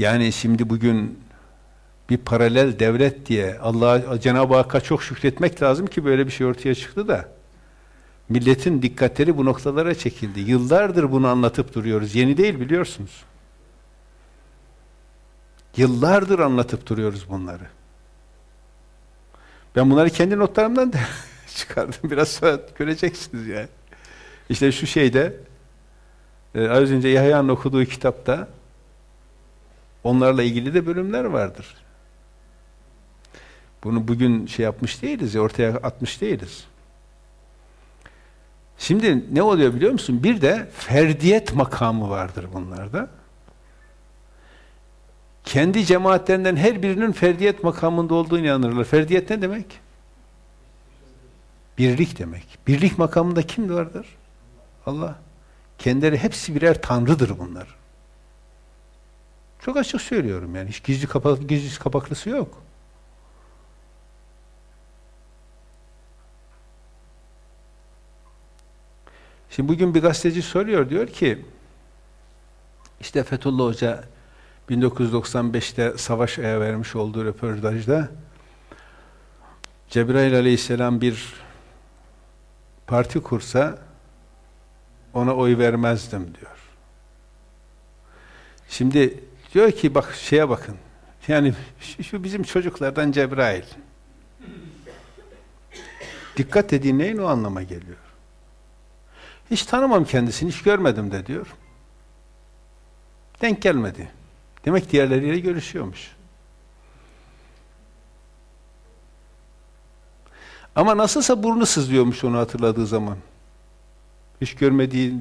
Yani şimdi bugün bir paralel devlet diye Allah Cenab-ı Hakk'a çok şükretmek lazım ki böyle bir şey ortaya çıktı da milletin dikkatleri bu noktalara çekildi. Yıllardır bunu anlatıp duruyoruz. Yeni değil biliyorsunuz. Yıllardır anlatıp duruyoruz bunları. Ben bunları kendi notlarımdan da çıkardım. Biraz sonra göreceksiniz yani. İşte şu şeyde e, az önce Yahya'nın okuduğu kitapta onlarla ilgili de bölümler vardır. Bunu bugün şey yapmış değiliz, ortaya atmış değiliz. Şimdi ne oluyor biliyor musun? Bir de ferdiyet makamı vardır bunlarda. Kendi cemaatlerinden her birinin ferdiyet makamında olduğunu inanırlar. Ferdiyet ne demek? Birlik demek. Birlik makamında kim vardır? Allah. Kendileri hepsi birer tanrıdır bunlar. Çok açık söylüyorum yani. Hiç gizli kapak, gizli kapaklısı yok. Şimdi bugün bir gazeteci soruyor, diyor ki işte Fethullah Hoca 1995'te savaş aya vermiş olduğu röportajda Cebrail aleyhisselam bir parti kursa ona oy vermezdim diyor. Şimdi diyor ki bak şeye bakın. Yani şu bizim çocuklardan Cebrail. Dikkat dediğin neyin o anlama geliyor. Hiç tanımam kendisini, hiç görmedim de diyor. Denk gelmedi. Demek diğerleriyle görüşüyormuş. Ama nasılsa burnu sızlıyormuş onu hatırladığı zaman. Hiç görmediğini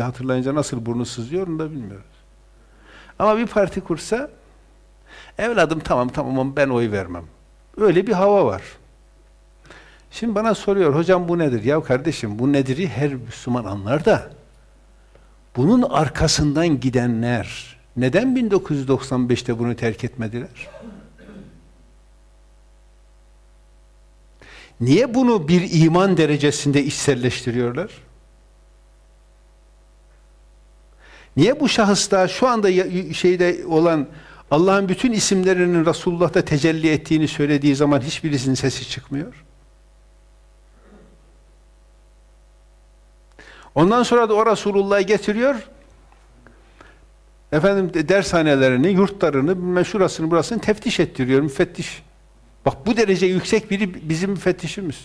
hatırlayınca nasıl burnu sızlıyor onu da bilmiyoruz. Ama bir parti kursa evladım tamam tamam ben oy vermem. Öyle bir hava var. Şimdi bana soruyor, hocam bu nedir? Ya kardeşim bu nediri her Müslüman anlar da bunun arkasından gidenler neden 1995'te bunu terk etmediler? Niye bunu bir iman derecesinde içselleştiriyorlar? Niye bu şahısta şu anda şeyde olan Allah'ın bütün isimlerinin Resulullah'ta tecelli ettiğini söylediği zaman hiçbirisinin sesi çıkmıyor? Ondan sonra da o Resulullah'ı getiriyor. Efendim dershanelerini, yurtlarını, bilmem şurasını burasını teftiş ettiriyor, müfettiş. Bak bu derece yüksek biri bizim müfettişimiz.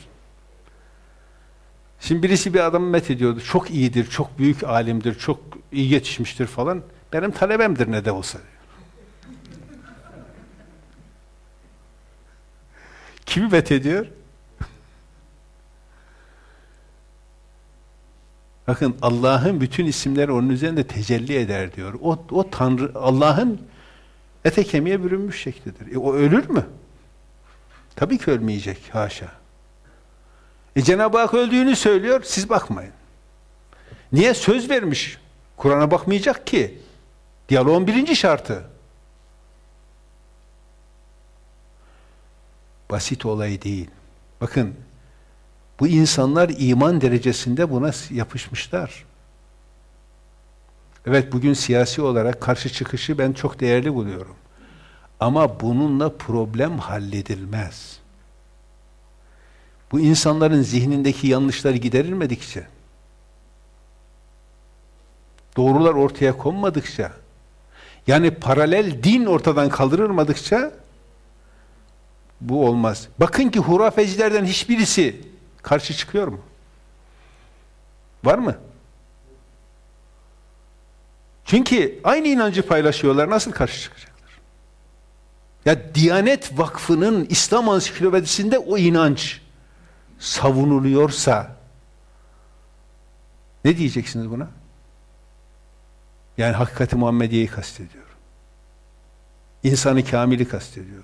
Şimdi birisi bir adamı met ediyordu. Çok iyidir, çok büyük alimdir, çok iyi yetişmiştir falan. Benim talebemdir ne de olsa diyor. Kimi met ediyor? Bakın Allah'ın bütün isimleri onun üzerinde tecelli eder diyor. O, o Tanrı, Allah'ın ete kemiğe bürünmüş şeklidir. E, o ölür mü? Tabii ki ölmeyecek, haşa. E Cenab-ı Hak öldüğünü söylüyor, siz bakmayın. Niye? Söz vermiş. Kur'an'a bakmayacak ki. Diyaloğun birinci şartı. Basit olay değil. Bakın, bu insanlar iman derecesinde buna yapışmışlar. Evet bugün siyasi olarak karşı çıkışı ben çok değerli buluyorum. Ama bununla problem halledilmez. Bu insanların zihnindeki yanlışları giderilmedikçe, doğrular ortaya konmadıkça, yani paralel din ortadan kaldırılmadıkça bu olmaz. Bakın ki hurafecilerden hiçbirisi karşı çıkıyor mu? Var mı? Çünkü aynı inancı paylaşıyorlar. Nasıl karşı çıkacaklar? Ya Diyanet Vakfı'nın İslam Ansiklopedisinde o inanç savunuluyorsa ne diyeceksiniz buna? Yani hakikati Muhammediye'yi kastediyor. İnsanı kamili kastediyor.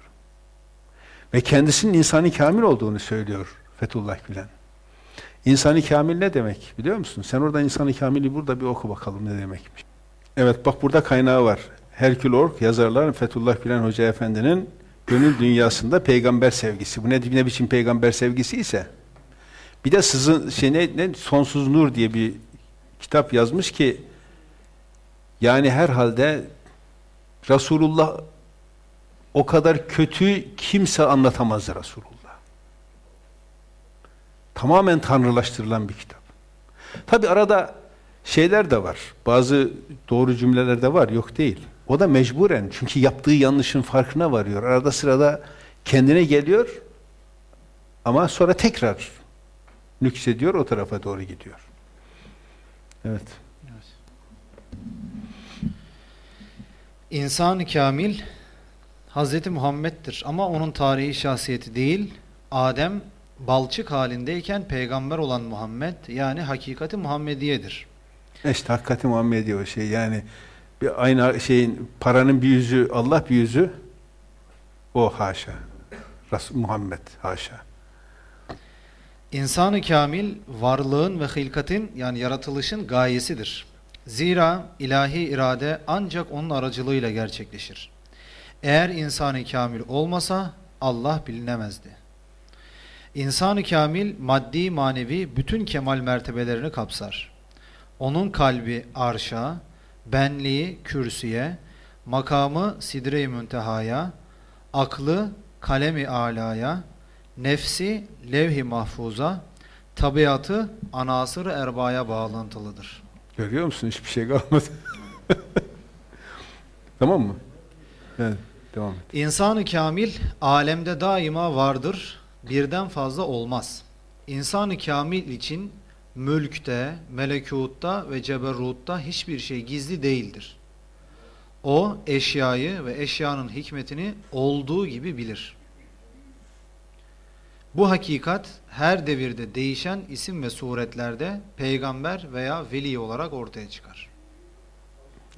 Ve kendisinin insanı kamil olduğunu söylüyor Fethullah Gülen. İnsanı kamil ne demek biliyor musun? Sen orada insanı kamili burada bir oku bakalım ne demekmiş. Evet bak burada kaynağı var. Herkül Ork yazarlar Fethullah Gülen Hoca Efendi'nin gönül dünyasında peygamber sevgisi. Bu ne, ne biçim peygamber sevgisi ise bir de sızın şey ne, ne Sonsuz Nur diye bir kitap yazmış ki yani herhalde Resulullah o kadar kötü kimse anlatamaz Resulullah. Tamamen tanrılaştırılan bir kitap. Tabi arada şeyler de var. Bazı doğru cümleler de var. Yok değil. O da mecburen. Çünkü yaptığı yanlışın farkına varıyor. Arada sırada kendine geliyor. Ama sonra tekrar nüksediyor. O tarafa doğru gidiyor. Evet. İnsan-ı kamil Hz. Muhammed'dir ama onun tarihi şahsiyeti değil, Adem balçık halindeyken peygamber olan Muhammed yani hakikati Muhammediyedir. İşte hakikati Muhammediye o şey yani bir aynı şeyin paranın bir yüzü Allah bir yüzü o haşa. Resul Muhammed haşa. İnsan-ı kamil varlığın ve hilkatin yani yaratılışın gayesidir. Zira ilahi irade ancak onun aracılığıyla gerçekleşir. Eğer insan-ı kamil olmasa Allah bilinemezdi. İnsan-ı kamil maddi manevi bütün kemal mertebelerini kapsar. Onun kalbi arşa, benliği kürsüye, makamı sidre-i müntehaya, aklı kalemi alaya, nefsi levh-i mahfuza, tabiatı anasır erbaya bağlantılıdır. Görüyor musun? Hiçbir şey kalmadı. tamam mı? Evet, devam et. İnsan-ı kamil alemde daima vardır, birden fazla olmaz. İnsan-ı kamil için mülkte, melekutta ve ceberrutta hiçbir şey gizli değildir. O eşyayı ve eşyanın hikmetini olduğu gibi bilir. Bu hakikat her devirde değişen isim ve suretlerde peygamber veya veli olarak ortaya çıkar.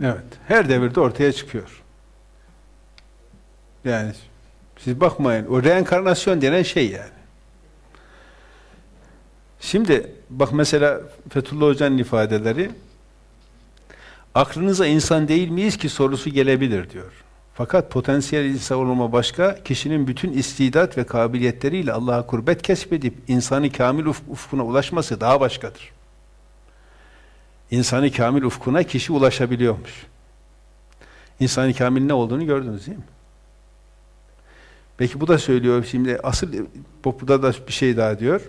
Evet, her devirde ortaya çıkıyor. Yani siz bakmayın, o reenkarnasyon denen şey yani. Şimdi bak mesela Fethullah Hoca'nın ifadeleri aklınıza insan değil miyiz ki sorusu gelebilir diyor. Fakat potansiyel olma başka, kişinin bütün istidat ve kabiliyetleriyle Allah'a kurbet kesbedip insanı kamil uf ufkuna ulaşması daha başkadır. İnsanı kamil ufkuna kişi ulaşabiliyormuş. İnsanı kamil ne olduğunu gördünüz değil mi? Peki bu da söylüyor şimdi asıl burada da bir şey daha diyor.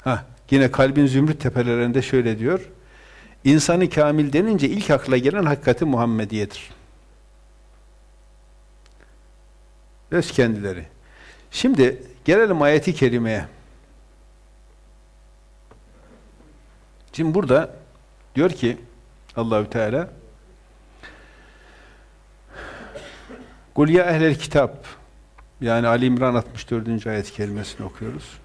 Ha, yine kalbin zümrüt tepelerinde şöyle diyor. İnsanı kamil denince ilk akla gelen hakikati Muhammediyedir. Öz kendileri. Şimdi gelelim ayeti kerimeye. Şimdi burada diyor ki Allahü Teala Kul ya ehlel kitap yani Ali İmran 64. ayet kelimesini okuyoruz.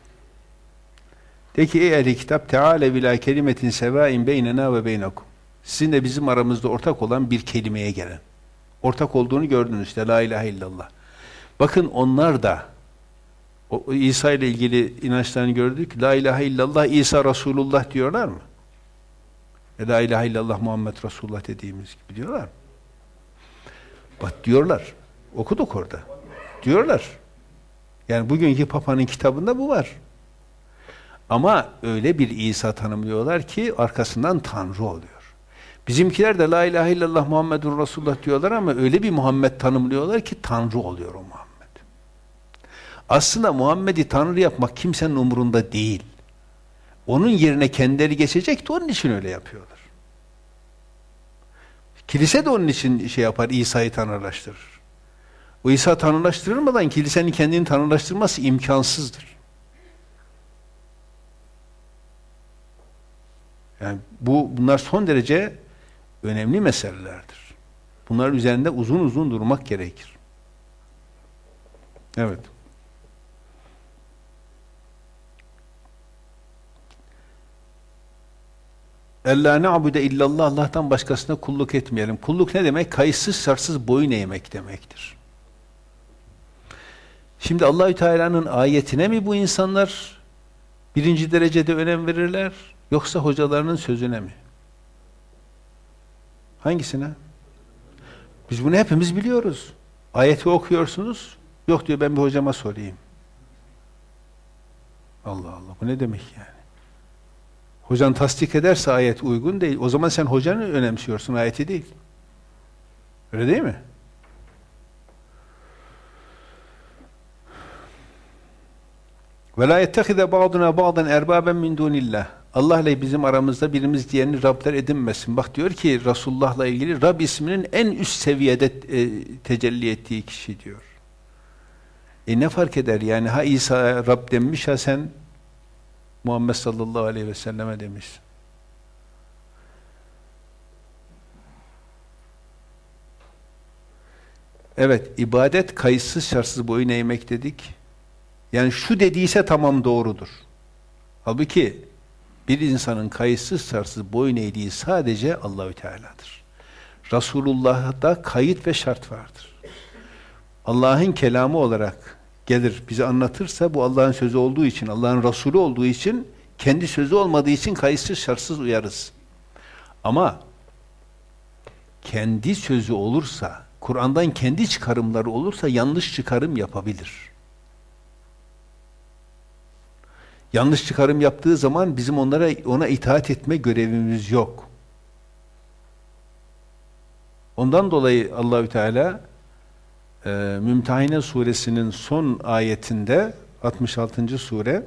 De ki ey ehli kitap teale bila kelimetin sevain beynena ve beynakum. Sizin de bizim aramızda ortak olan bir kelimeye gelen. Ortak olduğunu gördünüz işte la ilahe illallah. Bakın onlar da o, İsa ile ilgili inançlarını gördük. La ilahe illallah İsa Resulullah diyorlar mı? E, la ilahe illallah Muhammed Resulullah dediğimiz gibi diyorlar mı? Bak diyorlar. Okuduk orada. Diyorlar. Yani bugünkü Papa'nın kitabında bu var. Ama öyle bir İsa tanımlıyorlar ki arkasından Tanrı oluyor. Bizimkiler de La ilahe illallah Muhammedur Resulullah diyorlar ama öyle bir Muhammed tanımlıyorlar ki Tanrı oluyor o Muhammed. Aslında Muhammed'i Tanrı yapmak kimsenin umurunda değil. Onun yerine kendileri geçecekti onun için öyle yapıyorlar. Kilise de onun için şey yapar, İsa'yı tanrılaştırır. O İsa tanrılaştırılmadan kilisenin kendini tanrılaştırması imkansızdır. Yani bu bunlar son derece önemli meselelerdir. Bunlar üzerinde uzun uzun durmak gerekir. Evet. Ella ne'abude illallah Allah'tan başkasına kulluk etmeyelim. Kulluk ne demek? Kayıtsız şartsız boyun eğmek demektir. Şimdi Allahü Teala'nın ayetine mi bu insanlar birinci derecede önem verirler? Yoksa hocalarının sözüne mi? Hangisine? Biz bunu hepimiz biliyoruz. Ayeti okuyorsunuz. Yok diyor ben bir hocama sorayım. Allah Allah bu ne demek yani? Hocan tasdik ederse ayet uygun değil. O zaman sen hocanı önemsiyorsun ayeti değil. Öyle değil mi? Ve la yettehize ba'duna ba'dan erbaben min dunillah. Allah ile bizim aramızda birimiz diğerini Rabler edinmesin. Bak diyor ki Resulullah'la ilgili Rab isminin en üst seviyede e, tecelli ettiği kişi diyor. E ne fark eder yani ha İsa Rab demiş ha sen Muhammed sallallahu aleyhi ve selleme demişsin. Evet, ibadet kayıtsız şartsız boyun eğmek dedik. Yani şu dediyse tamam doğrudur. Halbuki bir insanın kayıtsız şartsız boyun eğdiği sadece Allahü Teala'dır. Resulullah'da kayıt ve şart vardır. Allah'ın kelamı olarak gelir bize anlatırsa bu Allah'ın sözü olduğu için, Allah'ın Resulü olduğu için kendi sözü olmadığı için kayıtsız şartsız uyarız. Ama kendi sözü olursa, Kur'an'dan kendi çıkarımları olursa yanlış çıkarım yapabilir. Yanlış çıkarım yaptığı zaman bizim onlara ona itaat etme görevimiz yok. Ondan dolayı Allahü Teala e, Mümtehine suresinin son ayetinde 66. sure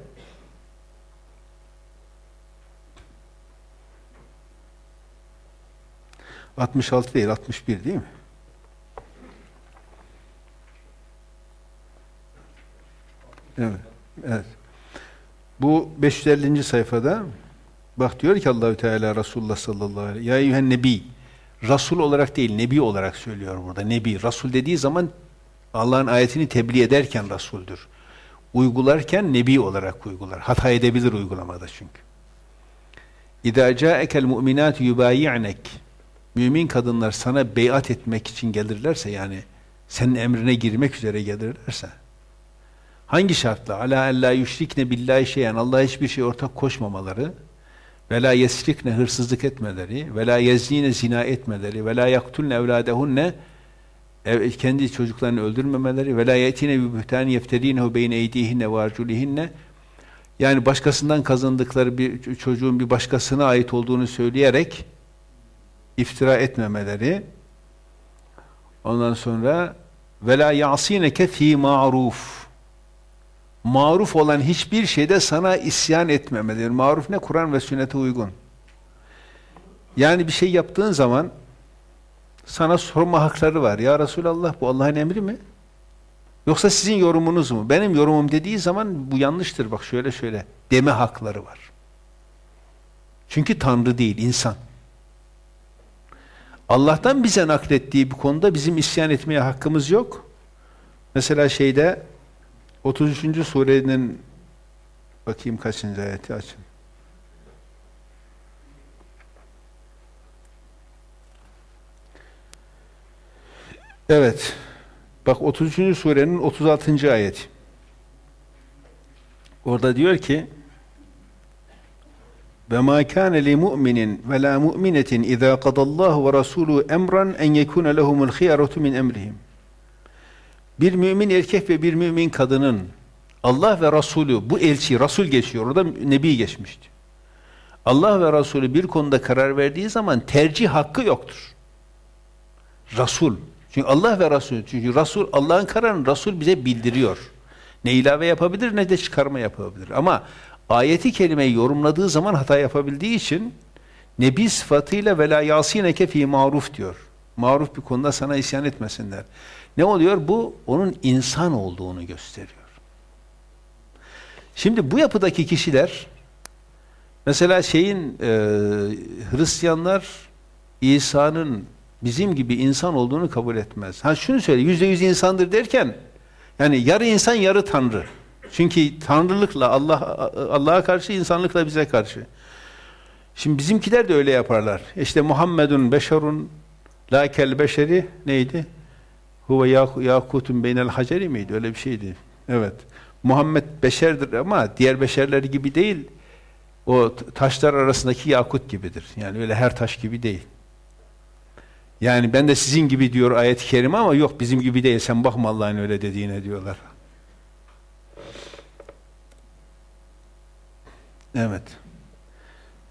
...66 değil, 61 değil mi? Evet, evet. Bu 550. sayfada bak diyor ki Allahü Teala Resulullah sallallahu aleyhi ve sellem ya eyyühen nebi Rasul olarak değil nebi olarak söylüyor burada. Nebi Rasul dediği zaman Allah'ın ayetini tebliğ ederken Rasuldür. Uygularken nebi olarak uygular. Hata edebilir uygulamada çünkü. İza ca'ekel mu'minatu yubayi'nek Mümin kadınlar sana beyat etmek için gelirlerse yani senin emrine girmek üzere gelirlerse hangi şartla? ala en la yüşrikne billahi şeyen. Allah'a hiçbir şey ortak koşmamaları ve la yesrikne hırsızlık etmeleri ve la yeznine zina etmeleri ve la yaktulne evladehunne ev, kendi çocuklarını öldürmemeleri ve yetine bi buhtan yefterinehu beyne eydihinne ve arculihinne yani başkasından kazandıkları bir çocuğun bir başkasına ait olduğunu söyleyerek iftira etmemeleri. Ondan sonra ve la yasineke fi ma'ruf olan hiçbir şeyde sana isyan etmemeleri. Maruf ne? Kur'an ve sünnete uygun. Yani bir şey yaptığın zaman sana sorma hakları var. Ya Resulallah bu Allah'ın emri mi? Yoksa sizin yorumunuz mu? Benim yorumum dediği zaman bu yanlıştır. Bak şöyle şöyle deme hakları var. Çünkü Tanrı değil, insan. Allah'tan bize naklettiği bu konuda bizim isyan etmeye hakkımız yok. Mesela şeyde 33. surenin bakayım kaçıncı ayeti açın. Evet. Bak 33. surenin 36. ayet. Orada diyor ki ve ma kana li mu'minin ve la mu'minetin iza qadallahu ve rasuluhu emran en yekuna lehumul khiyaratu min emrihim. Bir mümin erkek ve bir mümin kadının Allah ve Resulü bu elçi, Resul geçiyor. Orada Nebi geçmişti. Allah ve Resulü bir konuda karar verdiği zaman tercih hakkı yoktur. Resul. Çünkü Allah ve Resul. Çünkü Resul Allah'ın kararını Resul bize bildiriyor. Ne ilave yapabilir ne de çıkarma yapabilir. Ama ayeti kerimeyi yorumladığı zaman hata yapabildiği için Nebi sıfatıyla ve la yasineke fi diyor. Maruf bir konuda sana isyan etmesinler. Ne oluyor? Bu onun insan olduğunu gösteriyor. Şimdi bu yapıdaki kişiler mesela şeyin e, Hristiyanlar İsa'nın bizim gibi insan olduğunu kabul etmez. Ha şunu söyle, yüzde yüz insandır derken yani yarı insan yarı tanrı. Çünkü tanrılıkla Allah Allah'a karşı insanlıkla bize karşı. Şimdi bizimkiler de öyle yaparlar. İşte Muhammedun beşerun la kel beşeri neydi? Huve yakutun beynel haceri miydi? Öyle bir şeydi. Evet. Muhammed beşerdir ama diğer beşerler gibi değil. O taşlar arasındaki yakut gibidir. Yani öyle her taş gibi değil. Yani ben de sizin gibi diyor ayet-i kerime ama yok bizim gibi değil. Sen bakma Allah'ın öyle dediğine diyorlar. Evet.